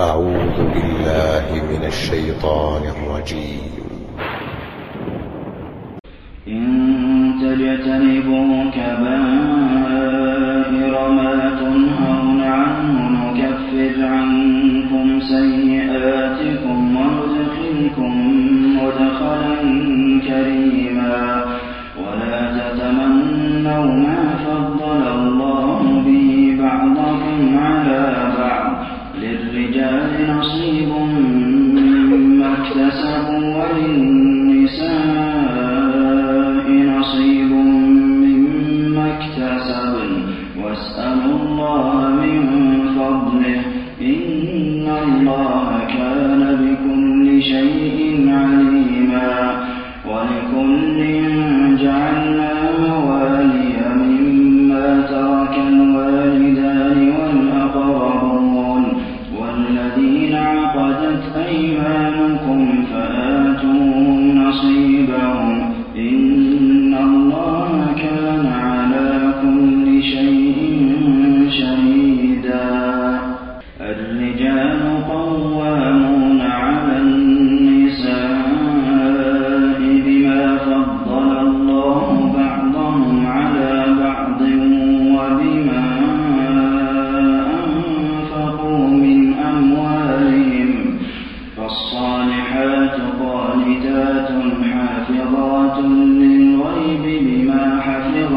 أعوذ بالله من الشيطان الرجيم. إن تجتنبوا كبائر ما تنهون عنه نكفر عنكم سيئاتكم وندخلكم مدخلا كريما. ولا تتمنوا ما واكتسبوا وللنساء نصيب مما اكتسبن واسألوا الله من فضله إن الله كان بكل شيء عليما ولكل جعلنا مواليا مما ترك الوالدان والأقربون والذين عقدت أيمانهم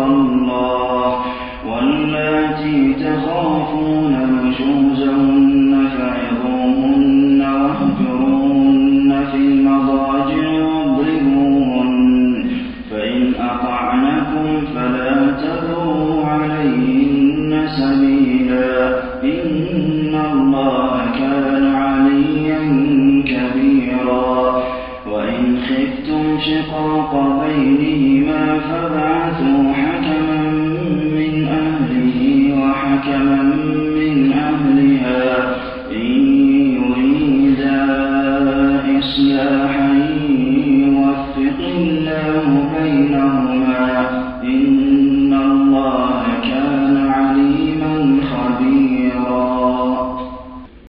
الله. واللاتي تخافون نشوزهن فعظوهن واهجرون في المضاجع واضربوهن. فإن أطعنكم فلا تبغوا عليهن سبيلا. إن الله كان عليا كبيرا. وإن خفتم شقاق بينهما كما